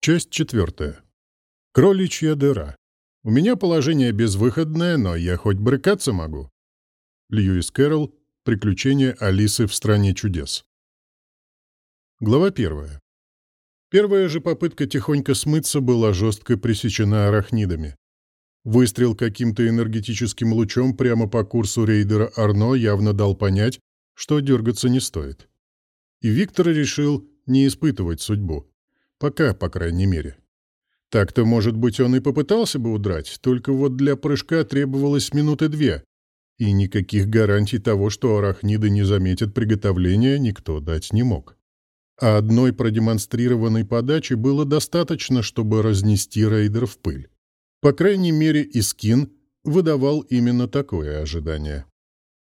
Часть четвертая. Кроличья дыра. У меня положение безвыходное, но я хоть брыкаться могу. Льюис Кэрролл. Приключения Алисы в стране чудес. Глава первая. Первая же попытка тихонько смыться была жестко пресечена арахнидами. Выстрел каким-то энергетическим лучом прямо по курсу рейдера Арно явно дал понять, что дергаться не стоит. И Виктор решил не испытывать судьбу. Пока, по крайней мере. Так-то, может быть, он и попытался бы удрать, только вот для прыжка требовалось минуты две, и никаких гарантий того, что арахниды не заметят приготовления, никто дать не мог. А одной продемонстрированной подачи было достаточно, чтобы разнести рейдер в пыль. По крайней мере, Искин выдавал именно такое ожидание.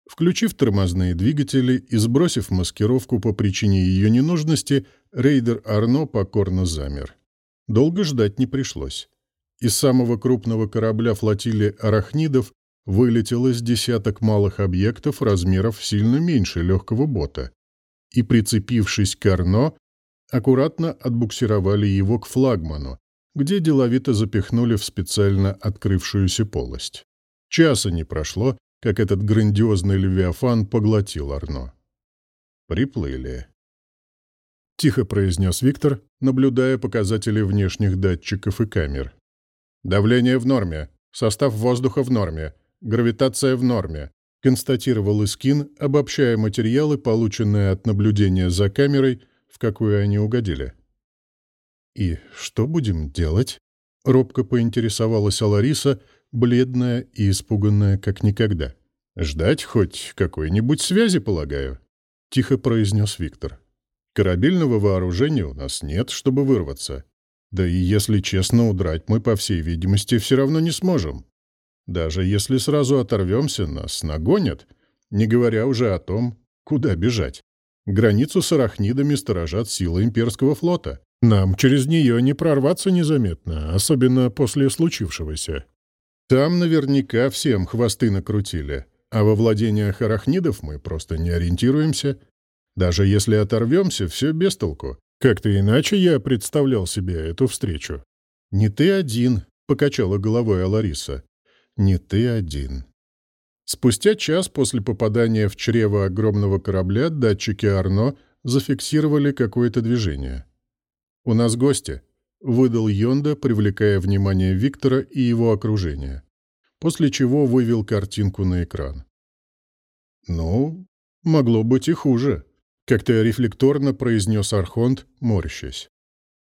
Включив тормозные двигатели и сбросив маскировку по причине ее ненужности, рейдер Арно покорно замер. Долго ждать не пришлось. Из самого крупного корабля флотилии арахнидов вылетело с десяток малых объектов размеров сильно меньше легкого бота и, прицепившись к Арно, аккуратно отбуксировали его к флагману, где деловито запихнули в специально открывшуюся полость. Часа не прошло, как этот грандиозный левиафан поглотил Арно. «Приплыли», — тихо произнес Виктор, наблюдая показатели внешних датчиков и камер. «Давление в норме, состав воздуха в норме, гравитация в норме», — констатировал Искин, обобщая материалы, полученные от наблюдения за камерой, в какую они угодили. «И что будем делать?» — робко поинтересовалась Алариса, бледная и испуганная как никогда. «Ждать хоть какой-нибудь связи, полагаю», — тихо произнес Виктор. «Корабельного вооружения у нас нет, чтобы вырваться. Да и, если честно, удрать мы, по всей видимости, все равно не сможем. Даже если сразу оторвемся, нас нагонят, не говоря уже о том, куда бежать. Границу с арахнидами сторожат силы имперского флота. Нам через нее не прорваться незаметно, особенно после случившегося. Там наверняка всем хвосты накрутили, а во владениях арахнидов мы просто не ориентируемся. Даже если оторвемся, все без толку. Как-то иначе я представлял себе эту встречу. «Не ты один», — покачала головой Алариса. «Не ты один». Спустя час после попадания в чрево огромного корабля датчики Арно зафиксировали какое-то движение. «У нас гости», выдал Йонда, привлекая внимание Виктора и его окружения, после чего вывел картинку на экран. «Ну, могло быть и хуже», — как-то рефлекторно произнес Архонт, морщась.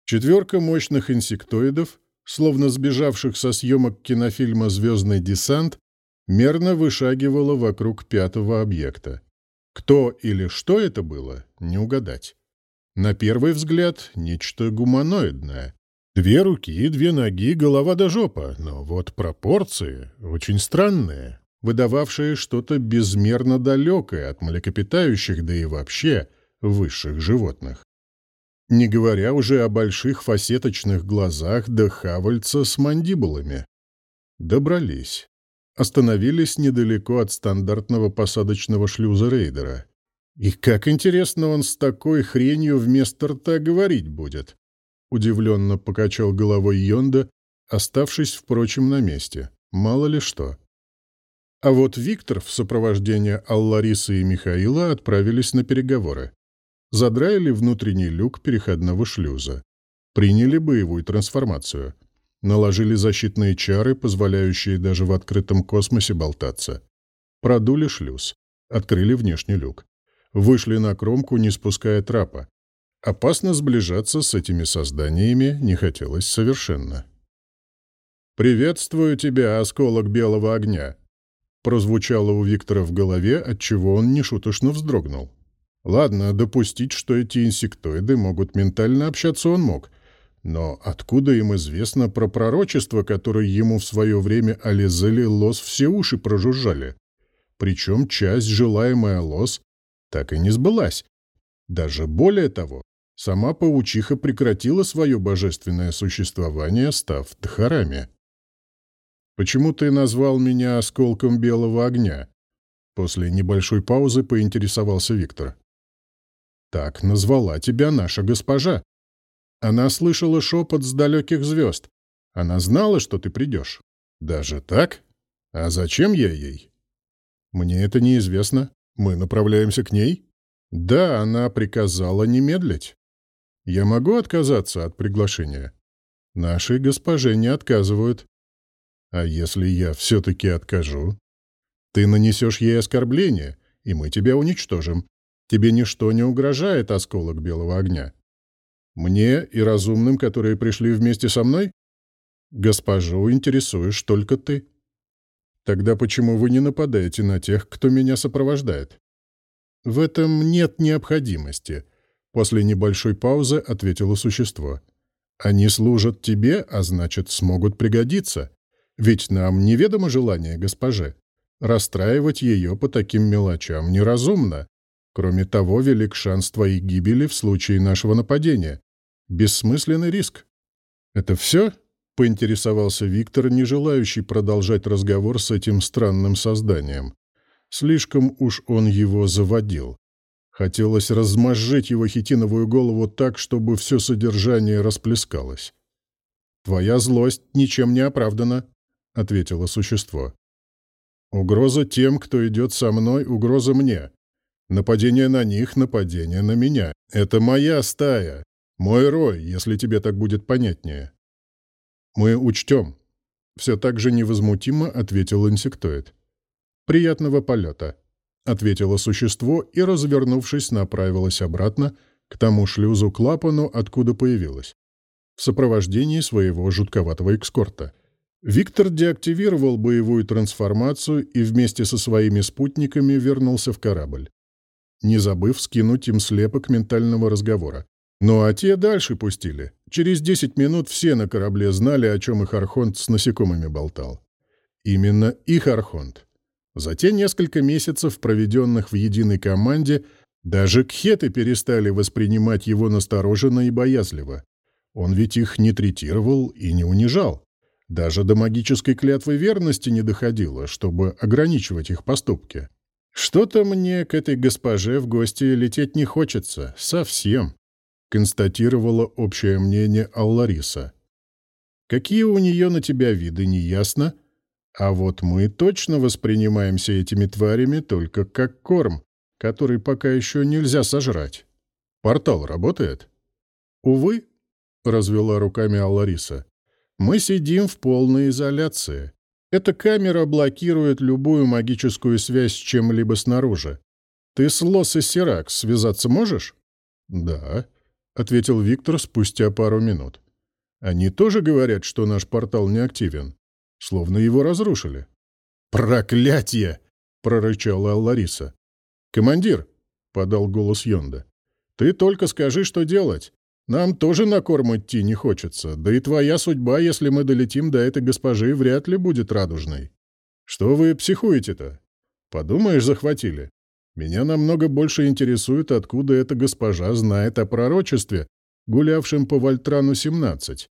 Четверка мощных инсектоидов, словно сбежавших со съемок кинофильма «Звездный десант», мерно вышагивала вокруг пятого объекта. Кто или что это было, не угадать. На первый взгляд, нечто гуманоидное, Две руки, две ноги, голова до жопа, но вот пропорции очень странные, выдававшие что-то безмерно далекое от млекопитающих, да и вообще высших животных. Не говоря уже о больших фасеточных глазах да хавальца с мандибулами. Добрались. Остановились недалеко от стандартного посадочного шлюза рейдера. И как интересно он с такой хренью вместо рта говорить будет. Удивленно покачал головой Йонда, оставшись, впрочем, на месте. Мало ли что. А вот Виктор в сопровождении Алларисы и Михаила отправились на переговоры. Задраили внутренний люк переходного шлюза. Приняли боевую трансформацию. Наложили защитные чары, позволяющие даже в открытом космосе болтаться. Продули шлюз. Открыли внешний люк. Вышли на кромку, не спуская трапа. Опасно сближаться с этими созданиями не хотелось совершенно. «Приветствую тебя, осколок белого огня!» прозвучало у Виктора в голове, отчего он нешуточно вздрогнул. Ладно, допустить, что эти инсектоиды могут ментально общаться он мог, но откуда им известно про пророчество, которое ему в свое время Ализели Лос все уши прожужжали? Причем часть, желаемая Лос, так и не сбылась. Даже более того, Сама паучиха прекратила свое божественное существование, став Тхарами. «Почему ты назвал меня осколком белого огня?» После небольшой паузы поинтересовался Виктор. «Так назвала тебя наша госпожа». Она слышала шепот с далеких звезд. Она знала, что ты придешь. Даже так? А зачем я ей? Мне это неизвестно. Мы направляемся к ней? Да, она приказала не медлить. Я могу отказаться от приглашения? Нашей госпоже не отказывают. А если я все-таки откажу? Ты нанесешь ей оскорбление, и мы тебя уничтожим. Тебе ничто не угрожает, осколок белого огня. Мне и разумным, которые пришли вместе со мной? Госпожу интересуешь только ты. Тогда почему вы не нападаете на тех, кто меня сопровождает? В этом нет необходимости, после небольшой паузы ответило существо. Они служат тебе, а значит, смогут пригодиться. Ведь нам неведомо желание госпожи. Расстраивать ее по таким мелочам неразумно. Кроме того, велик шанс твоей гибели в случае нашего нападения. Бессмысленный риск. Это все? — поинтересовался Виктор, не желающий продолжать разговор с этим странным созданием. Слишком уж он его заводил. Хотелось размозжить его хитиновую голову так, чтобы все содержание расплескалось. «Твоя злость ничем не оправдана», — ответило существо. «Угроза тем, кто идет со мной, угроза мне. Нападение на них — нападение на меня. Это моя стая, мой рой, если тебе так будет понятнее». «Мы учтем», — все так же невозмутимо ответил инсектоид. «Приятного полета», — ответило существо и, развернувшись, направилось обратно к тому шлюзу-клапану, откуда появилось, в сопровождении своего жутковатого экскорта. Виктор деактивировал боевую трансформацию и вместе со своими спутниками вернулся в корабль, не забыв скинуть им слепок ментального разговора. Ну а те дальше пустили. Через десять минут все на корабле знали, о чем их Архонт с насекомыми болтал. Именно их Архонт. За те несколько месяцев, проведенных в единой команде, даже кхеты перестали воспринимать его настороженно и боязливо. Он ведь их не третировал и не унижал. Даже до магической клятвы верности не доходило, чтобы ограничивать их поступки. Что-то мне к этой госпоже в гости лететь не хочется. Совсем констатировала общее мнение Аллариса. Какие у нее на тебя виды, неясно, а вот мы точно воспринимаемся этими тварями только как корм, который пока еще нельзя сожрать. Портал работает? Увы, — развела руками Аллариса, — мы сидим в полной изоляции. Эта камера блокирует любую магическую связь с чем-либо снаружи. Ты с Лос и Сиракс связаться можешь? Да. — ответил Виктор спустя пару минут. «Они тоже говорят, что наш портал неактивен, словно его разрушили». «Проклятье!» — прорычала Лариса. «Командир!» — подал голос Йонда. «Ты только скажи, что делать. Нам тоже на корм идти не хочется, да и твоя судьба, если мы долетим до этой госпожи, вряд ли будет радужной. Что вы психуете-то? Подумаешь, захватили. Меня намного больше интересует, откуда эта госпожа знает о пророчестве, гулявшем по Вольтрану-17.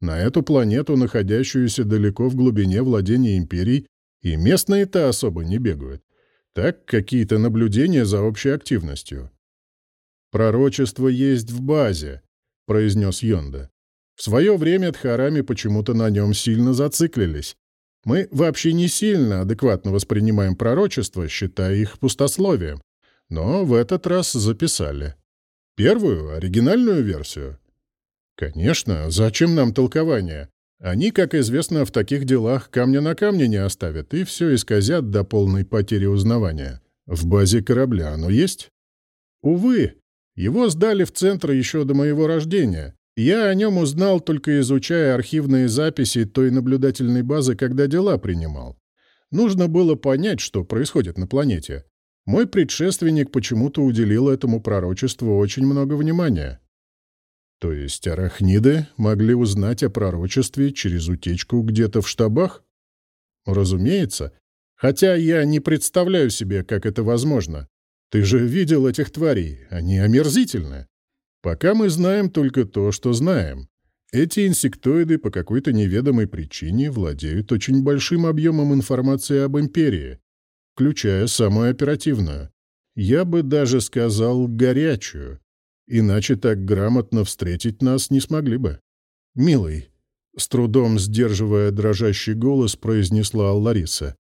На эту планету, находящуюся далеко в глубине владения империй, и местные-то особо не бегают. Так, какие-то наблюдения за общей активностью. «Пророчество есть в базе», — произнес Йонда. В свое время Дхарами почему-то на нем сильно зациклились, мы вообще не сильно адекватно воспринимаем пророчества, считая их пустословием. Но в этот раз записали. Первую, оригинальную версию. Конечно, зачем нам толкование? Они, как известно, в таких делах камня на камне не оставят и все исказят до полной потери узнавания. В базе корабля оно есть? Увы, его сдали в центр еще до моего рождения. Я о нем узнал, только изучая архивные записи той наблюдательной базы, когда дела принимал. Нужно было понять, что происходит на планете. Мой предшественник почему-то уделил этому пророчеству очень много внимания. То есть арахниды могли узнать о пророчестве через утечку где-то в штабах? Разумеется. Хотя я не представляю себе, как это возможно. Ты же видел этих тварей, они омерзительны. Пока мы знаем только то, что знаем. Эти инсектоиды по какой-то неведомой причине владеют очень большим объемом информации об империи, включая самую оперативную. Я бы даже сказал горячую. Иначе так грамотно встретить нас не смогли бы. «Милый», — с трудом сдерживая дрожащий голос, произнесла Лариса.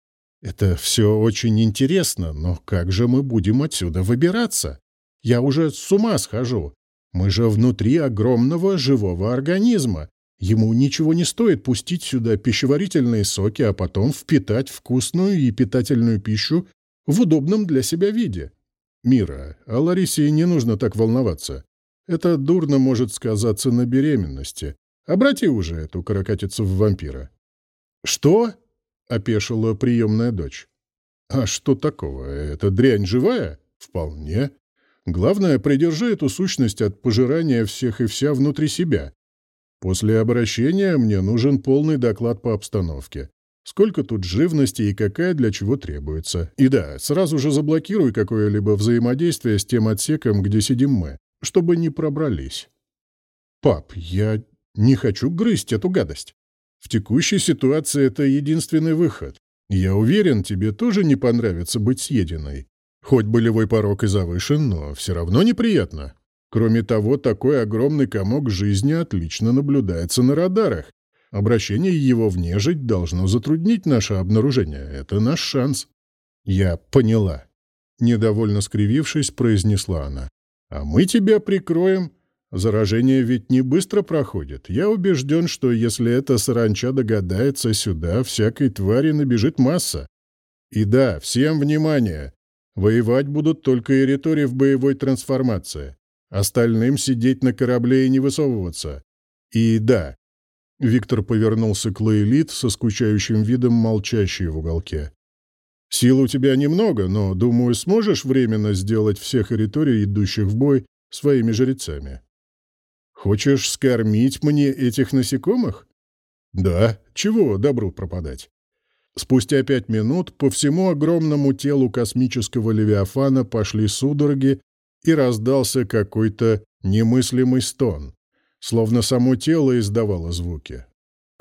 «Это все очень интересно, но как же мы будем отсюда выбираться? Я уже с ума схожу. Мы же внутри огромного живого организма. Ему ничего не стоит пустить сюда пищеварительные соки, а потом впитать вкусную и питательную пищу в удобном для себя виде. Мира, а Ларисе не нужно так волноваться. Это дурно может сказаться на беременности. Обрати уже эту каракатицу в вампира. «Что?» — опешила приемная дочь. «А что такого? Эта дрянь живая?» «Вполне. Главное, придержи эту сущность от пожирания всех и вся внутри себя. После обращения мне нужен полный доклад по обстановке. Сколько тут живности и какая для чего требуется. И да, сразу же заблокируй какое-либо взаимодействие с тем отсеком, где сидим мы, чтобы не пробрались. Пап, я не хочу грызть эту гадость. В текущей ситуации это единственный выход. Я уверен, тебе тоже не понравится быть съеденной. Хоть болевой порог и завышен, но все равно неприятно. Кроме того, такой огромный комок жизни отлично наблюдается на радарах. Обращение его в нежить должно затруднить наше обнаружение. Это наш шанс. Я поняла. Недовольно скривившись, произнесла она. А мы тебя прикроем. Заражение ведь не быстро проходит. Я убежден, что если эта саранча догадается сюда, всякой твари набежит масса. И да, всем внимание! Воевать будут только эритори в боевой трансформации. Остальным сидеть на корабле и не высовываться. И да. Виктор повернулся к Лейлит со скучающим видом, молчащей в уголке. Сил у тебя немного, но, думаю, сможешь временно сделать всех эриторий, идущих в бой, своими жрецами. Хочешь скормить мне этих насекомых? Да, чего добру пропадать. Спустя пять минут по всему огромному телу космического левиафана пошли судороги, и раздался какой-то немыслимый стон, словно само тело издавало звуки.